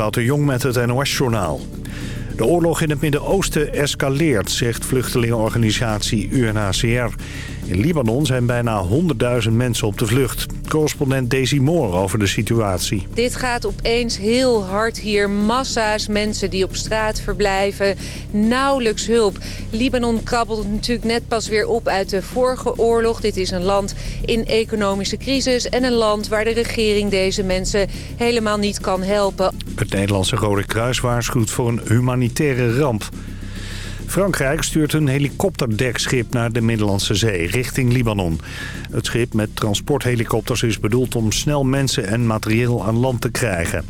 Ewout de Jong met het NOS-journaal. De oorlog in het Midden-Oosten escaleert, zegt vluchtelingenorganisatie UNHCR. In Libanon zijn bijna 100.000 mensen op de vlucht. Correspondent Daisy Moore over de situatie. Dit gaat opeens heel hard hier. Massa's mensen die op straat verblijven. Nauwelijks hulp. Libanon krabbelt natuurlijk net pas weer op uit de vorige oorlog. Dit is een land in economische crisis. En een land waar de regering deze mensen helemaal niet kan helpen. Het Nederlandse Rode Kruis waarschuwt voor een humanitaire ramp. Frankrijk stuurt een helikopterdekschip naar de Middellandse Zee, richting Libanon. Het schip met transporthelikopters is bedoeld om snel mensen en materieel aan land te krijgen.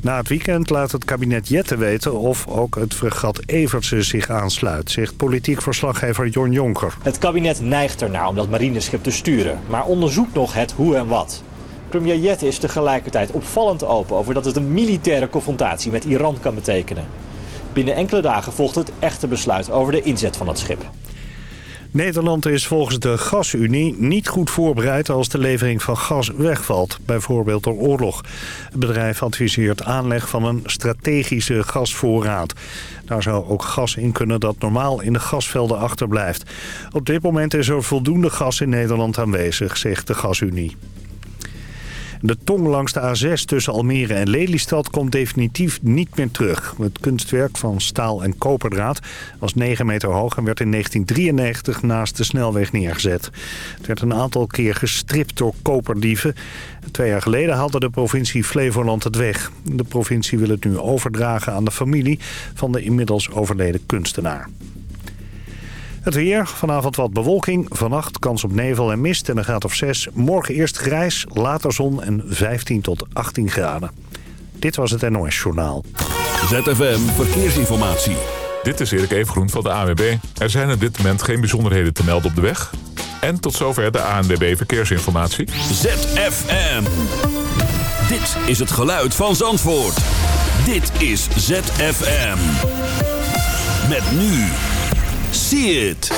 Na het weekend laat het kabinet Jette weten of ook het fregat Evertse zich aansluit, zegt politiek verslaggever Jon Jonker. Het kabinet neigt ernaar om dat marineschip te sturen, maar onderzoekt nog het hoe en wat. Premier Jette is tegelijkertijd opvallend open over dat het een militaire confrontatie met Iran kan betekenen. Binnen enkele dagen volgt het echte besluit over de inzet van het schip. Nederland is volgens de Gasunie niet goed voorbereid als de levering van gas wegvalt, bijvoorbeeld door oorlog. Het bedrijf adviseert aanleg van een strategische gasvoorraad. Daar zou ook gas in kunnen dat normaal in de gasvelden achterblijft. Op dit moment is er voldoende gas in Nederland aanwezig, zegt de Gasunie. De tong langs de A6 tussen Almere en Lelystad komt definitief niet meer terug. Het kunstwerk van staal en koperdraad was 9 meter hoog en werd in 1993 naast de snelweg neergezet. Het werd een aantal keer gestript door koperdieven. Twee jaar geleden haalde de provincie Flevoland het weg. De provincie wil het nu overdragen aan de familie van de inmiddels overleden kunstenaar. Het weer, vanavond wat bewolking, vannacht kans op nevel en mist en een graad of 6. Morgen eerst grijs, later zon en 15 tot 18 graden. Dit was het NOS Journaal. ZFM Verkeersinformatie. Dit is Erik Evengroen van de ANWB. Er zijn op dit moment geen bijzonderheden te melden op de weg. En tot zover de ANWB Verkeersinformatie. ZFM. Dit is het geluid van Zandvoort. Dit is ZFM. Met nu... See it.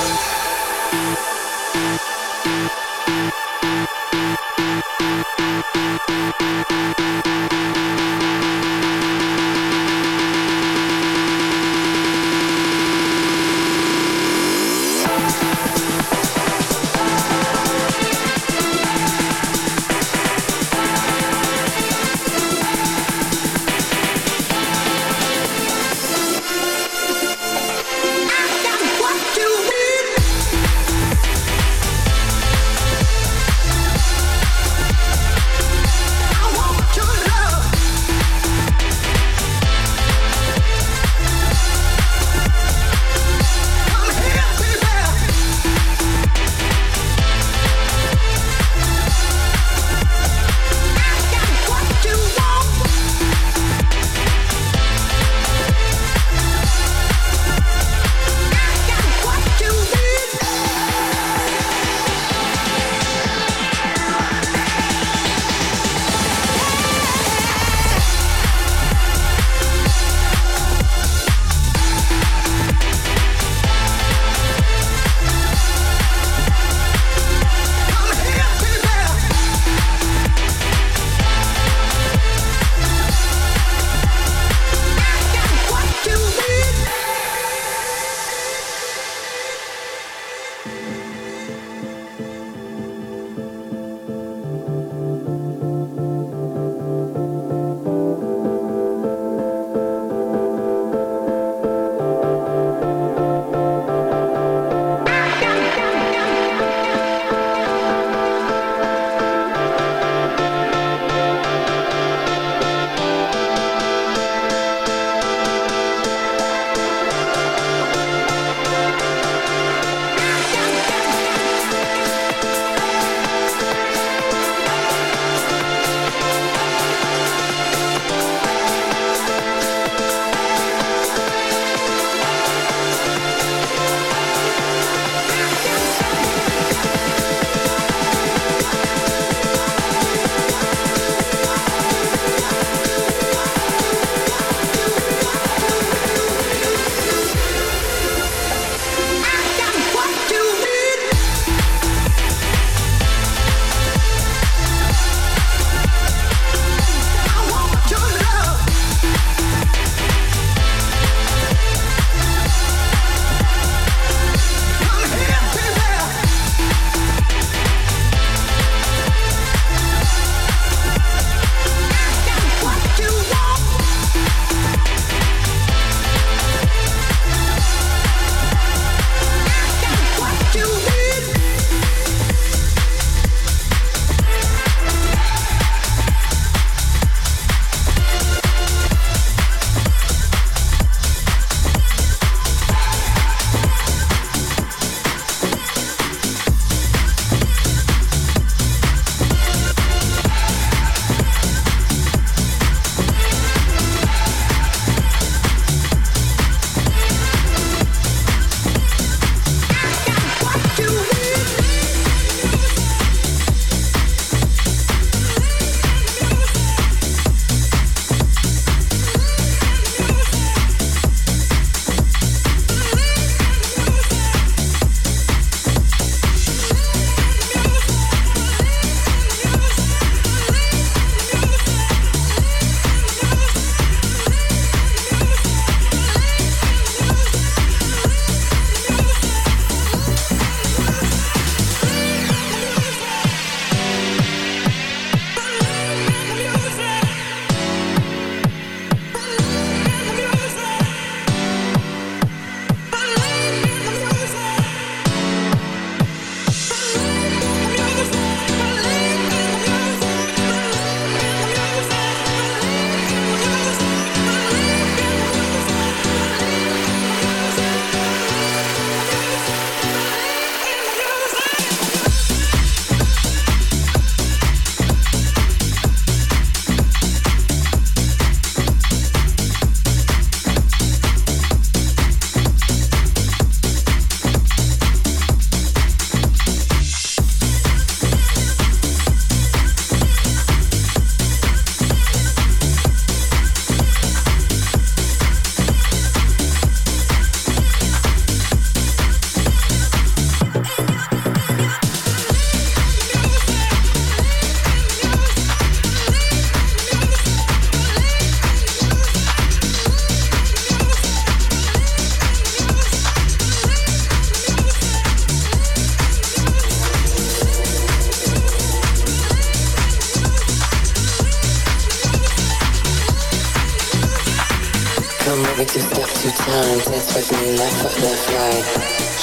Right.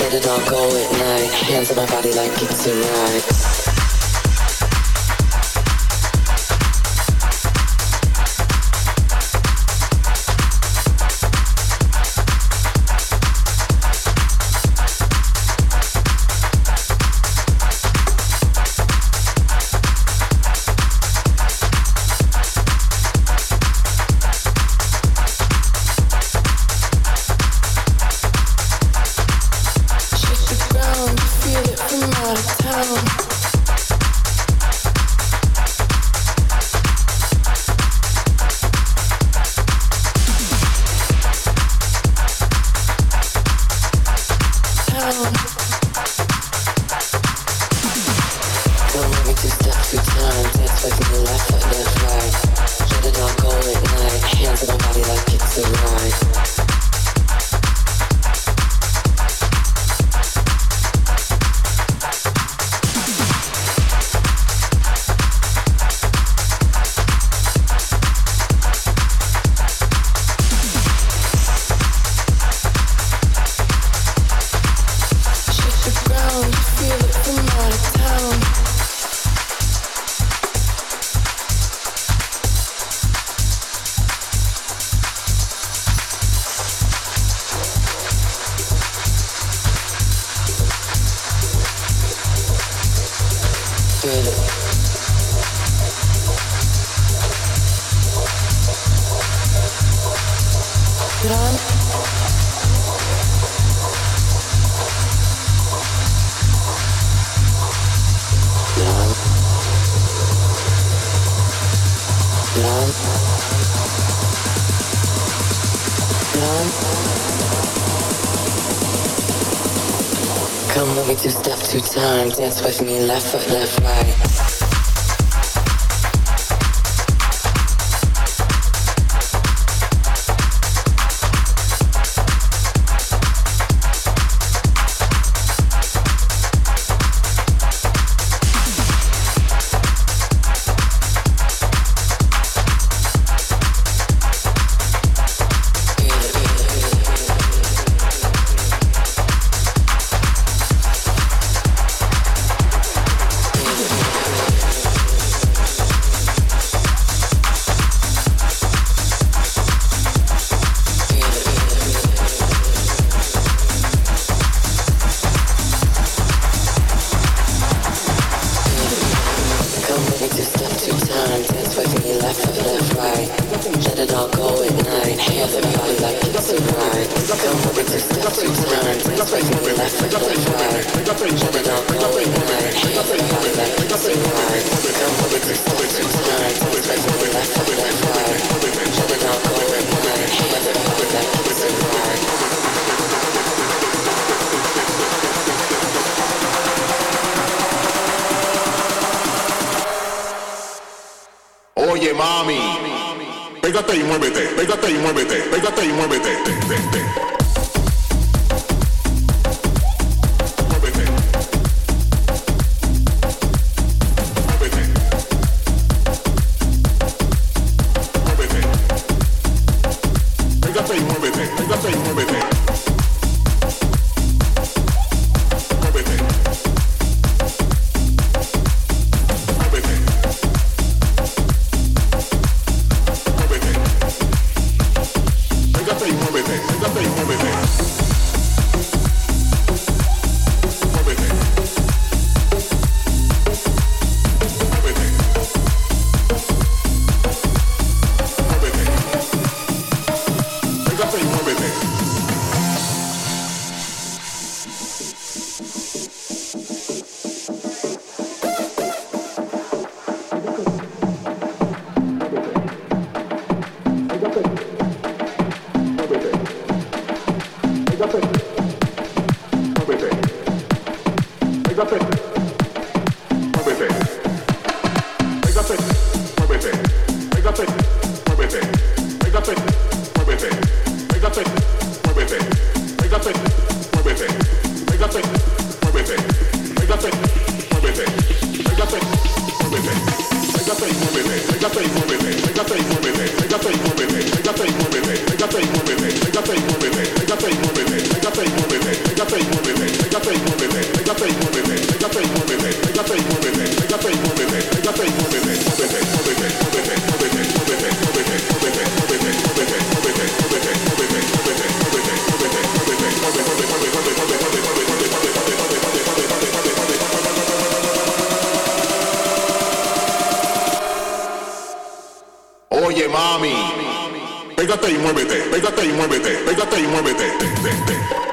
Let it all go at night, hands on my body like it's a ride. filho. Me two step two times, dance with me left foot, left right. muévete, pégate y muévete. Te. Oye mami, pégate y muévete, pégate y muévete, pégate y muévete.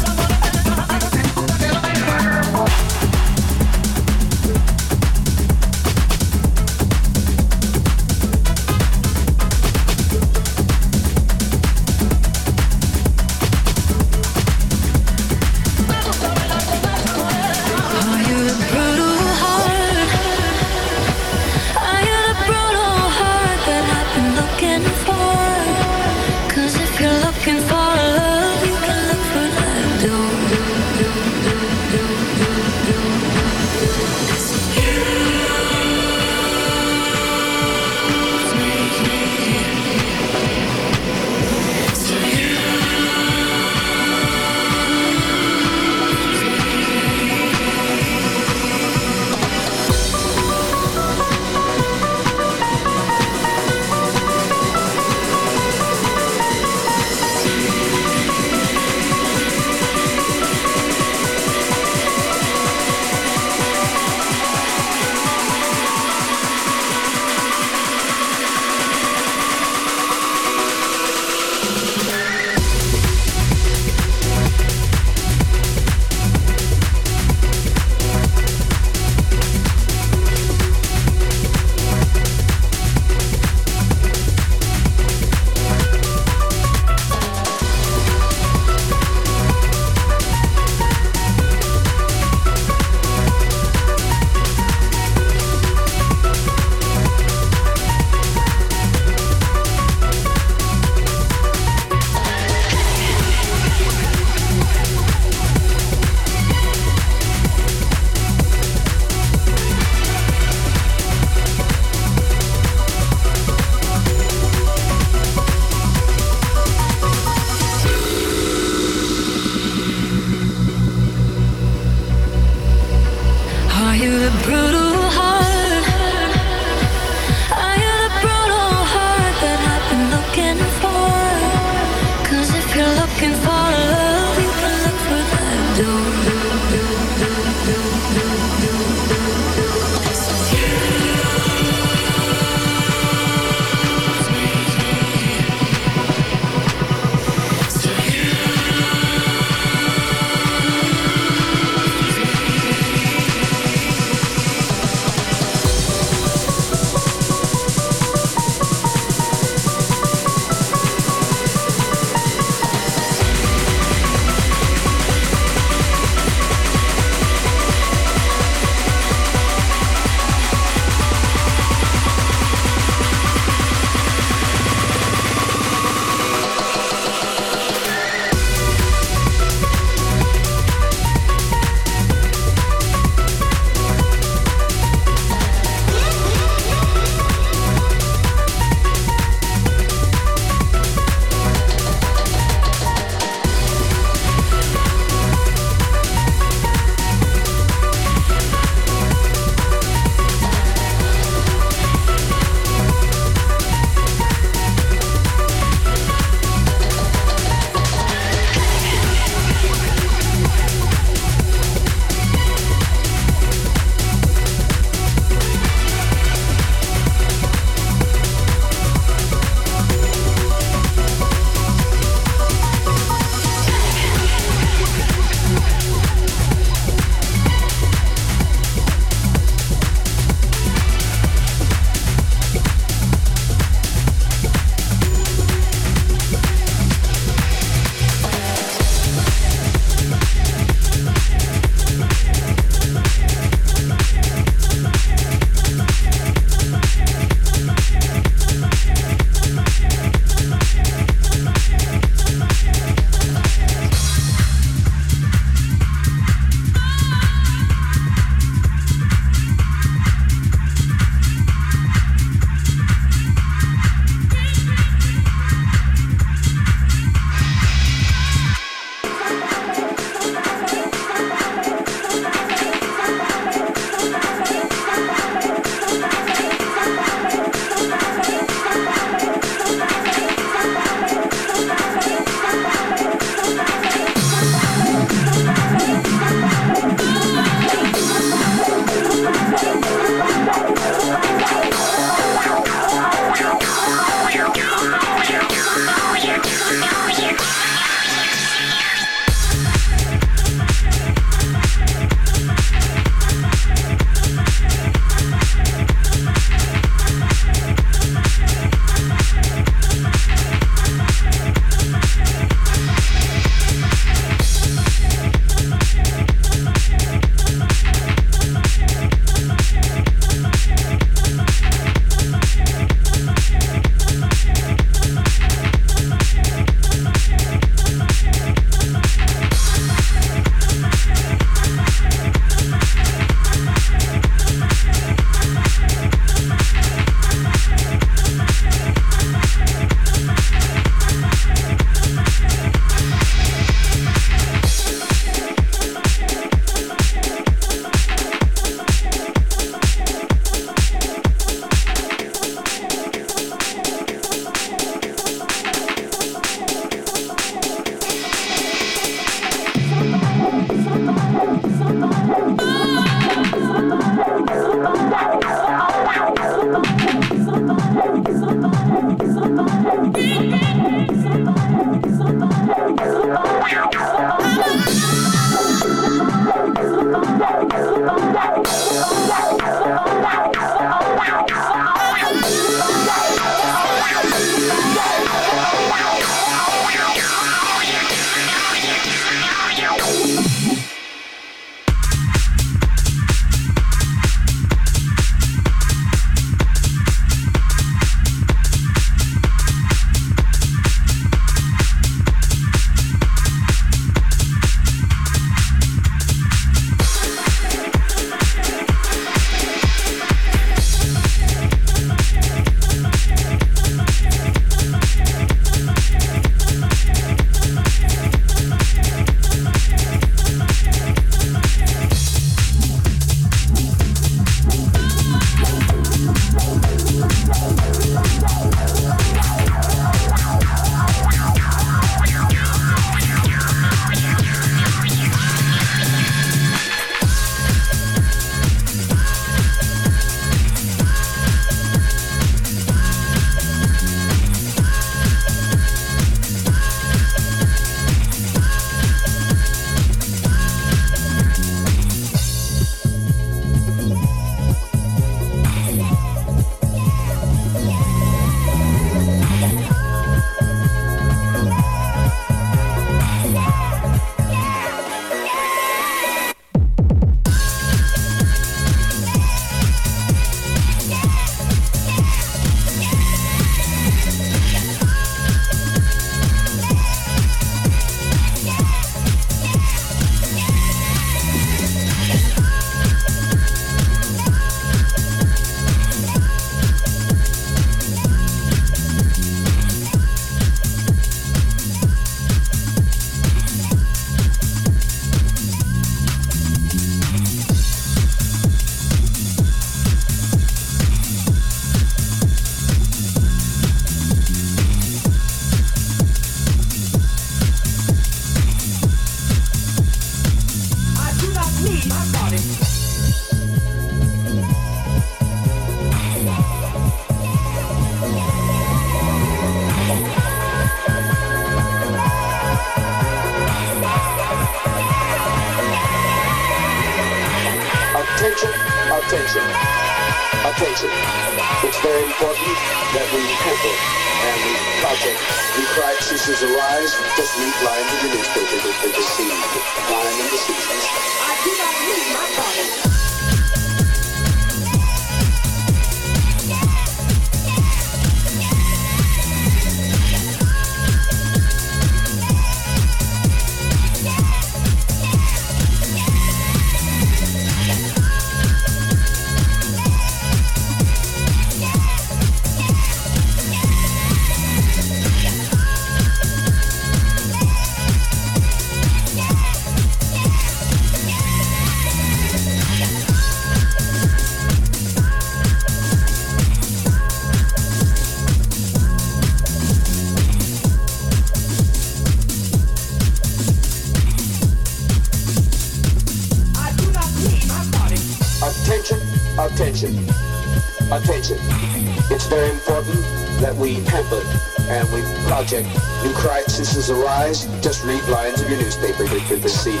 New crises arise. Just read lines of your newspaper to deceive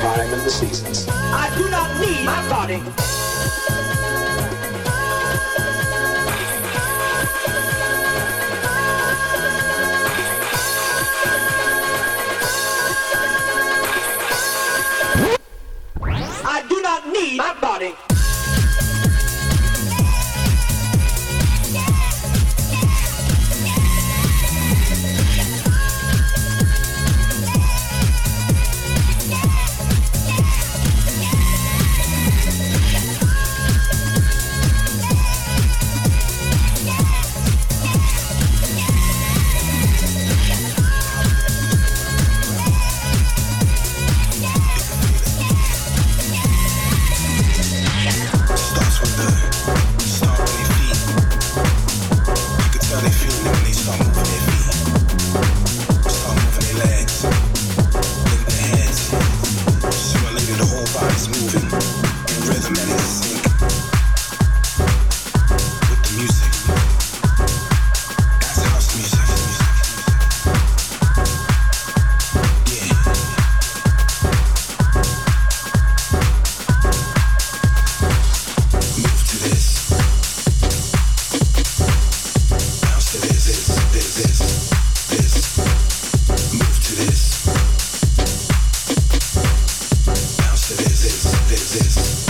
time and the seasons. I do not need my body. this.